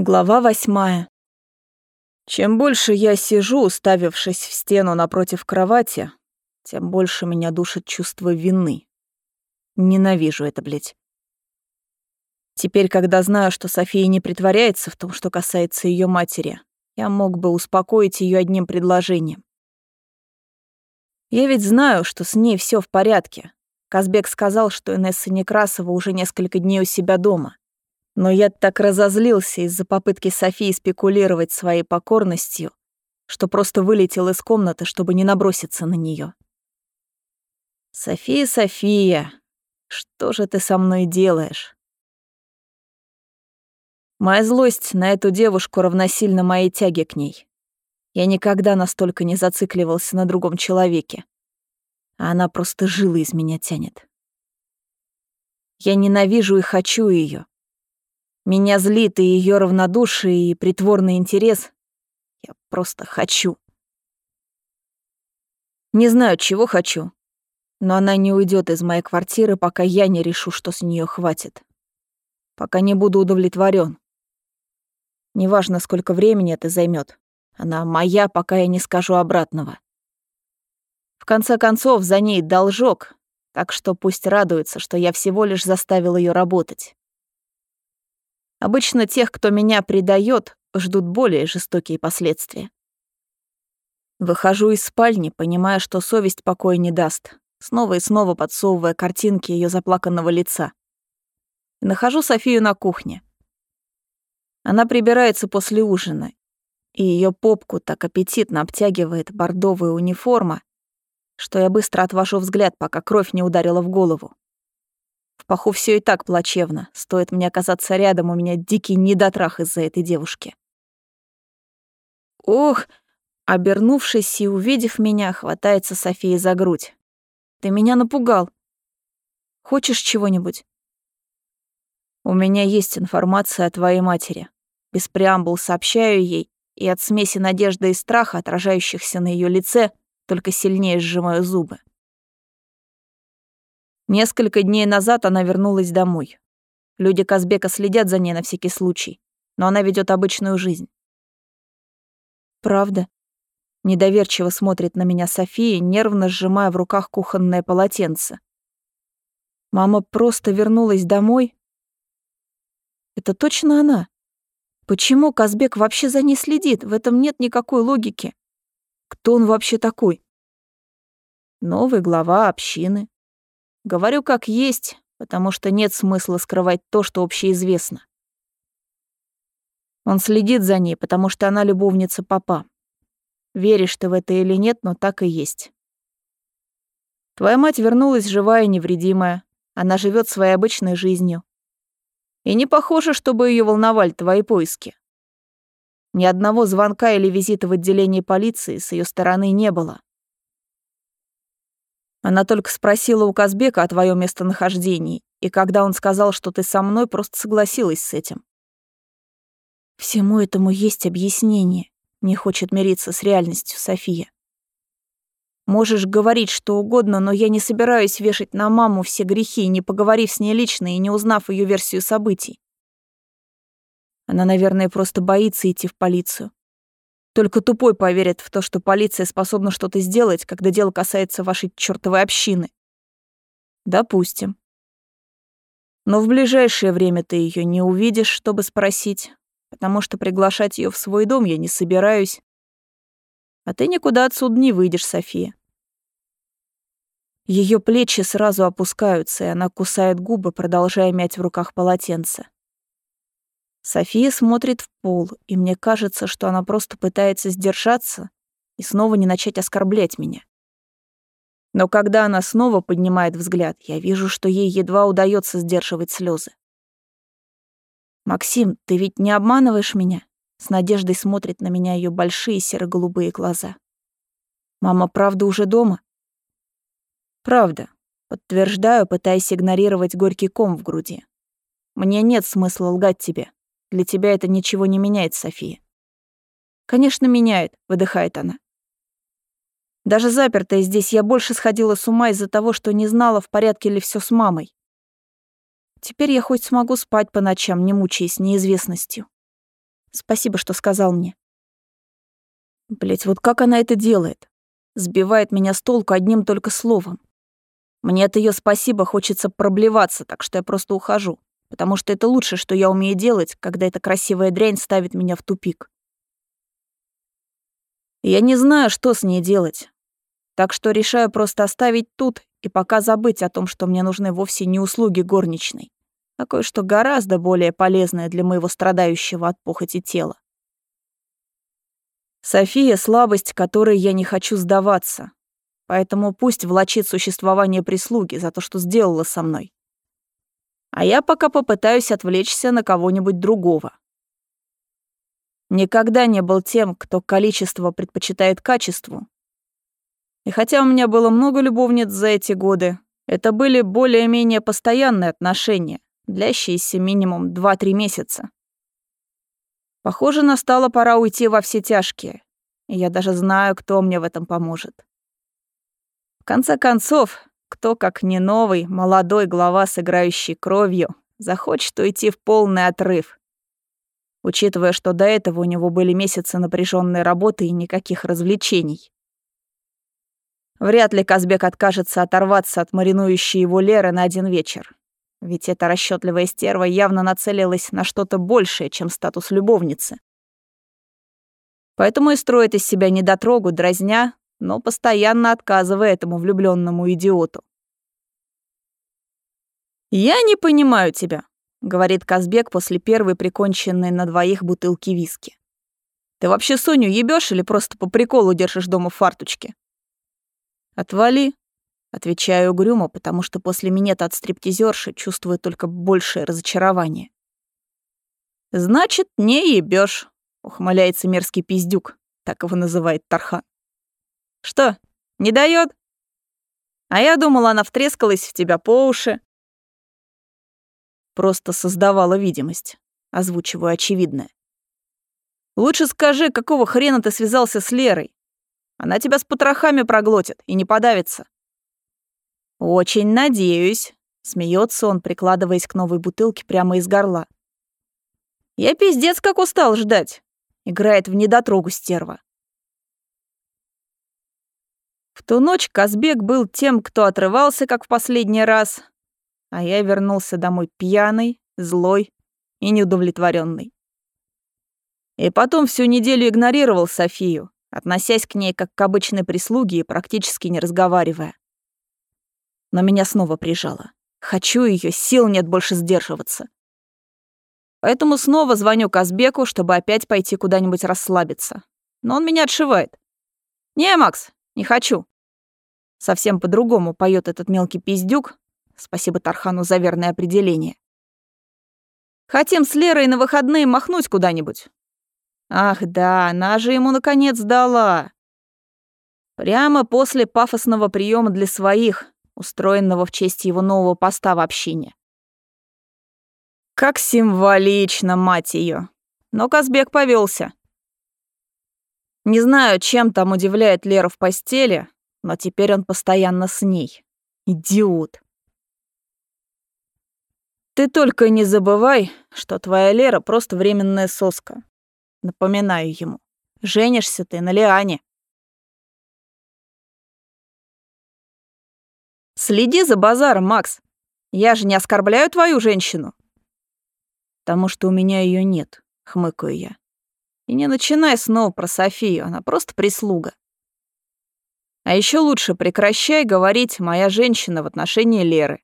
Глава восьмая. Чем больше я сижу, уставившись в стену напротив кровати, тем больше меня душит чувство вины. Ненавижу это, блядь. Теперь, когда знаю, что София не притворяется в том, что касается ее матери, я мог бы успокоить ее одним предложением. Я ведь знаю, что с ней все в порядке. Казбек сказал, что Инесса Некрасова уже несколько дней у себя дома. Но я так разозлился из-за попытки Софии спекулировать своей покорностью, что просто вылетел из комнаты, чтобы не наброситься на нее. «София, София, что же ты со мной делаешь?» Моя злость на эту девушку равносильна моей тяге к ней. Я никогда настолько не зацикливался на другом человеке. А она просто жилы из меня тянет. Я ненавижу и хочу ее. Меня злит и ее равнодушие, и притворный интерес. Я просто хочу. Не знаю, чего хочу, но она не уйдет из моей квартиры, пока я не решу, что с нее хватит. Пока не буду удовлетворен. Неважно, сколько времени это займет. Она моя, пока я не скажу обратного. В конце концов, за ней должок, так что пусть радуется, что я всего лишь заставил ее работать. Обычно тех, кто меня предает, ждут более жестокие последствия. Выхожу из спальни, понимая, что совесть покоя не даст, снова и снова подсовывая картинки ее заплаканного лица. Нахожу Софию на кухне. Она прибирается после ужина, и ее попку так аппетитно обтягивает бордовая униформа, что я быстро отвожу взгляд, пока кровь не ударила в голову. Паху все и так плачевно. Стоит мне оказаться рядом, у меня дикий недотрах из-за этой девушки. Ох, обернувшись и увидев меня, хватается София за грудь. Ты меня напугал. Хочешь чего-нибудь? У меня есть информация о твоей матери. Без преамбул сообщаю ей, и от смеси надежды и страха, отражающихся на ее лице, только сильнее сжимаю зубы. Несколько дней назад она вернулась домой. Люди Казбека следят за ней на всякий случай, но она ведет обычную жизнь. Правда? Недоверчиво смотрит на меня София, нервно сжимая в руках кухонное полотенце. Мама просто вернулась домой? Это точно она? Почему Казбек вообще за ней следит? В этом нет никакой логики. Кто он вообще такой? Новый глава общины, Говорю как есть, потому что нет смысла скрывать то, что общеизвестно. Он следит за ней, потому что она любовница папа. Веришь ты в это или нет, но так и есть. Твоя мать вернулась живая и невредимая. Она живет своей обычной жизнью. И не похоже, чтобы ее волновали твои поиски. Ни одного звонка или визита в отделение полиции с ее стороны не было. Она только спросила у Казбека о твоем местонахождении, и когда он сказал, что ты со мной, просто согласилась с этим. Всему этому есть объяснение. Не хочет мириться с реальностью София. Можешь говорить что угодно, но я не собираюсь вешать на маму все грехи, не поговорив с ней лично и не узнав ее версию событий. Она, наверное, просто боится идти в полицию. Только тупой поверит в то, что полиция способна что-то сделать, когда дело касается вашей чёртовой общины. Допустим. Но в ближайшее время ты её не увидишь, чтобы спросить, потому что приглашать её в свой дом я не собираюсь. А ты никуда отсюда не выйдешь, София. Ее плечи сразу опускаются, и она кусает губы, продолжая мять в руках полотенце. София смотрит в пол, и мне кажется, что она просто пытается сдержаться и снова не начать оскорблять меня. Но когда она снова поднимает взгляд, я вижу, что ей едва удается сдерживать слезы. «Максим, ты ведь не обманываешь меня?» С надеждой смотрит на меня ее большие серо-голубые глаза. «Мама правда уже дома?» «Правда», — подтверждаю, пытаясь игнорировать горький ком в груди. «Мне нет смысла лгать тебе. Для тебя это ничего не меняет, София. Конечно, меняет, выдыхает она. Даже запертая здесь я больше сходила с ума из-за того, что не знала, в порядке ли все с мамой. Теперь я хоть смогу спать по ночам, не мучаясь неизвестностью. Спасибо, что сказал мне. Блять, вот как она это делает? Сбивает меня с толку одним только словом. Мне от ее спасибо хочется проблеваться, так что я просто ухожу, потому что это лучшее, что я умею делать, когда эта красивая дрянь ставит меня в тупик. Я не знаю, что с ней делать. Так что решаю просто оставить тут и пока забыть о том, что мне нужны вовсе не услуги горничной, а кое-что гораздо более полезное для моего страдающего от похоти тела. София — слабость, которой я не хочу сдаваться, поэтому пусть влачит существование прислуги за то, что сделала со мной. А я пока попытаюсь отвлечься на кого-нибудь другого. Никогда не был тем, кто количество предпочитает качеству. И хотя у меня было много любовниц за эти годы, это были более-менее постоянные отношения, длящиеся минимум 2-3 месяца. Похоже, настала пора уйти во все тяжкие, и я даже знаю, кто мне в этом поможет. В конце концов, кто, как не новый, молодой глава с кровью, захочет уйти в полный отрыв, учитывая, что до этого у него были месяцы напряженной работы и никаких развлечений. Вряд ли Казбек откажется оторваться от маринующей его Леры на один вечер. Ведь эта расчетливая стерва явно нацелилась на что-то большее, чем статус любовницы. Поэтому и строит из себя недотрогу, дразня, но постоянно отказывая этому влюбленному идиоту. «Я не понимаю тебя», — говорит Казбек после первой приконченной на двоих бутылки виски. «Ты вообще Соню ебёшь или просто по приколу держишь дома в фарточке?» «Отвали», — отвечаю угрюмо, потому что после минета от стриптизерши чувствую только большее разочарование. «Значит, не ебёшь», — ухмыляется мерзкий пиздюк, так его называет Тархан. «Что, не даёт? А я думала, она втрескалась в тебя по уши». Просто создавала видимость, озвучиваю очевидное. «Лучше скажи, какого хрена ты связался с Лерой? Она тебя с потрохами проглотит и не подавится». «Очень надеюсь», — смеется он, прикладываясь к новой бутылке прямо из горла. «Я пиздец как устал ждать», — играет в недотрогу стерва. В ту ночь Казбек был тем, кто отрывался, как в последний раз, а я вернулся домой пьяный, злой и неудовлетворенный. И потом всю неделю игнорировал Софию, относясь к ней как к обычной прислуге и практически не разговаривая. Но меня снова прижало. Хочу ее, сил нет больше сдерживаться. Поэтому снова звоню Казбеку, чтобы опять пойти куда-нибудь расслабиться. Но он меня отшивает. «Не, Макс, не хочу». Совсем по-другому поет этот мелкий пиздюк. Спасибо Тархану за верное определение. Хотим с Лерой на выходные махнуть куда-нибудь. Ах да, она же ему наконец дала. Прямо после пафосного приема для своих, устроенного в честь его нового поста в общине. Как символично, мать ее. Но Казбек повелся. Не знаю, чем там удивляет Лера в постели, но теперь он постоянно с ней. Идиот. Ты только не забывай, что твоя Лера просто временная соска. Напоминаю ему. Женишься ты на Лиане. Следи за базаром, Макс. Я же не оскорбляю твою женщину. Потому что у меня ее нет, хмыкаю я. И не начинай снова про Софию, она просто прислуга. А еще лучше прекращай говорить «моя женщина» в отношении Леры.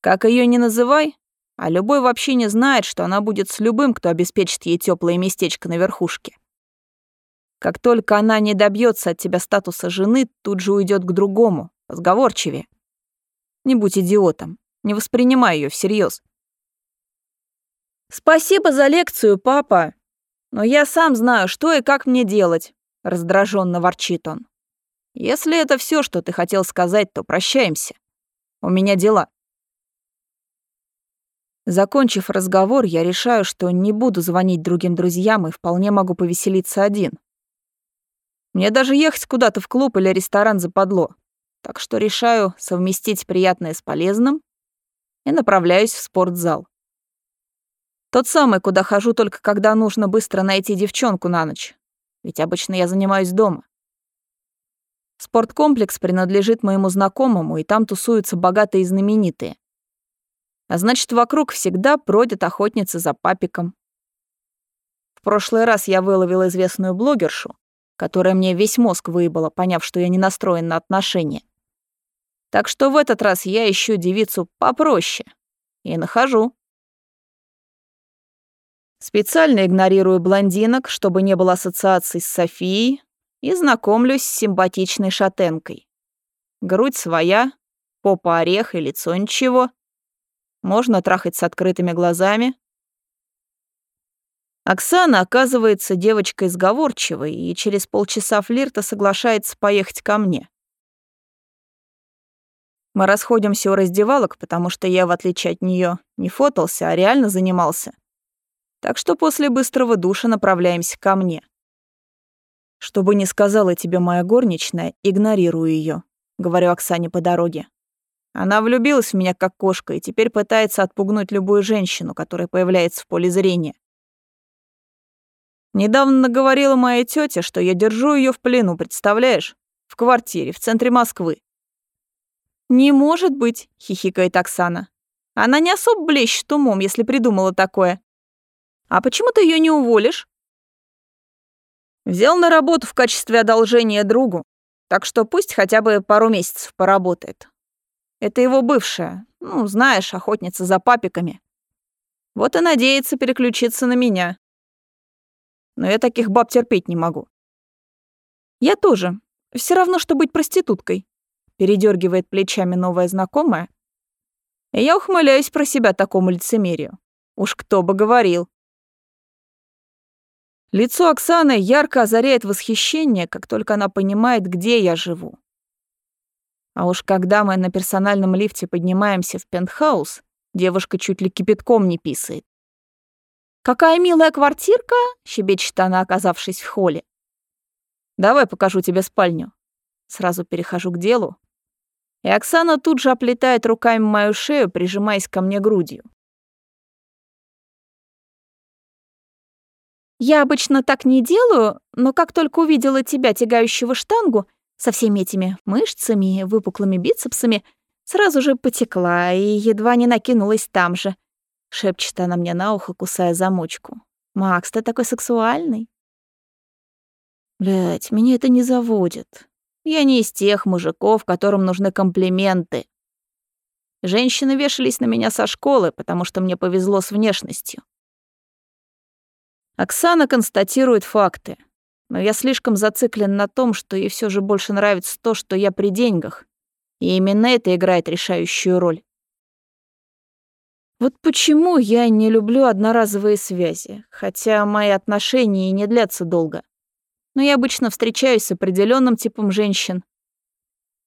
Как ее не называй, а любой вообще не знает, что она будет с любым, кто обеспечит ей теплое местечко на верхушке. Как только она не добьется от тебя статуса жены, тут же уйдет к другому, позговорчивее. Не будь идиотом, не воспринимай ее всерьез. «Спасибо за лекцию, папа, но я сам знаю, что и как мне делать», — раздраженно ворчит он. «Если это все, что ты хотел сказать, то прощаемся. У меня дела». Закончив разговор, я решаю, что не буду звонить другим друзьям и вполне могу повеселиться один. Мне даже ехать куда-то в клуб или ресторан западло, так что решаю совместить приятное с полезным и направляюсь в спортзал. Тот самый, куда хожу только когда нужно быстро найти девчонку на ночь. Ведь обычно я занимаюсь дома. Спорткомплекс принадлежит моему знакомому, и там тусуются богатые и знаменитые. А значит, вокруг всегда бродят охотницы за папиком. В прошлый раз я выловил известную блогершу, которая мне весь мозг выебала, поняв, что я не настроен на отношения. Так что в этот раз я ищу девицу попроще. И нахожу. Специально игнорирую блондинок, чтобы не было ассоциаций с Софией, и знакомлюсь с симпатичной шатенкой. Грудь своя, попа орех и лицо ничего. Можно трахать с открытыми глазами. Оксана оказывается девочкой сговорчивой и через полчаса флирта соглашается поехать ко мне. Мы расходимся у раздевалок, потому что я, в отличие от нее, не фотался, а реально занимался. Так что после быстрого душа направляемся ко мне. Что бы ни сказала тебе моя горничная, игнорирую ее, говорю Оксане по дороге. Она влюбилась в меня как кошка и теперь пытается отпугнуть любую женщину, которая появляется в поле зрения. Недавно наговорила моя тетя, что я держу ее в плену, представляешь? В квартире, в центре Москвы. «Не может быть», — хихикает Оксана. «Она не особо блещет умом, если придумала такое. А почему ты ее не уволишь?» Взял на работу в качестве одолжения другу, так что пусть хотя бы пару месяцев поработает. Это его бывшая, ну, знаешь, охотница за папиками. Вот и надеется переключиться на меня. Но я таких баб терпеть не могу. Я тоже. Все равно, что быть проституткой передергивает плечами новая знакомая. И я ухмыляюсь про себя такому лицемерию. Уж кто бы говорил. Лицо Оксаны ярко озаряет восхищение, как только она понимает, где я живу. А уж когда мы на персональном лифте поднимаемся в пентхаус, девушка чуть ли кипятком не писает. «Какая милая квартирка!» — щебечет она, оказавшись в холле. «Давай покажу тебе спальню». Сразу перехожу к делу. И Оксана тут же оплетает руками мою шею, прижимаясь ко мне грудью. Я обычно так не делаю, но как только увидела тебя, тягающего штангу, со всеми этими мышцами и выпуклыми бицепсами, сразу же потекла и едва не накинулась там же. Шепчет она мне на ухо, кусая замочку. «Макс, ты такой сексуальный». Блять, меня это не заводит. Я не из тех мужиков, которым нужны комплименты. Женщины вешались на меня со школы, потому что мне повезло с внешностью. Оксана констатирует факты, но я слишком зациклен на том, что ей все же больше нравится то, что я при деньгах, и именно это играет решающую роль. Вот почему я не люблю одноразовые связи, хотя мои отношения и не длятся долго но я обычно встречаюсь с определенным типом женщин,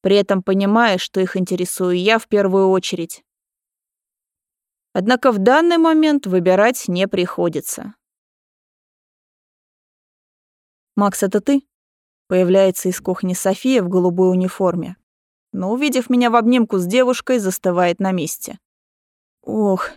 при этом понимая, что их интересую я в первую очередь. Однако в данный момент выбирать не приходится. «Макс, это ты?» Появляется из кухни София в голубой униформе, но, увидев меня в обнимку с девушкой, застывает на месте. «Ох»,